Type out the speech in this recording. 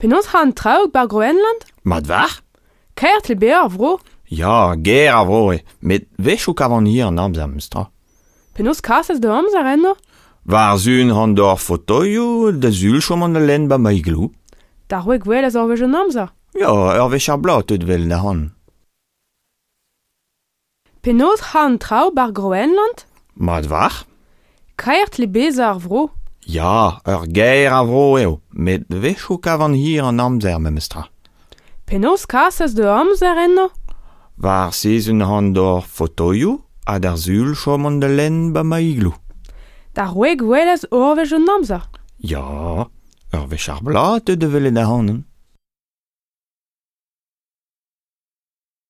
Penaos ha an traoù bar Groenland Mat war Kaert le beer vro. Ja, ger a vro, met vechou kavanir an amzam stra. Penaos kas ez de amzer enno? War zun han d'or fotoio da zul chom an len ba maiglou. Da roe gwell ez orvej an amzer? Ja, ur vech ar blot eut vel da han. Penaos ha an traoù bar Groenland Mat war Kaert le bez vro. Ja, ur gêr a vro eo, met vechou kavan hir an amzer memestra. Penaos kasas de amzer enno? Var sezun han d'or fotoioù, a d'ar zul chom an de len ba maiglou. Da roeg welez orvej an amzer? Ja, ur vech ar blat de velen da hanen.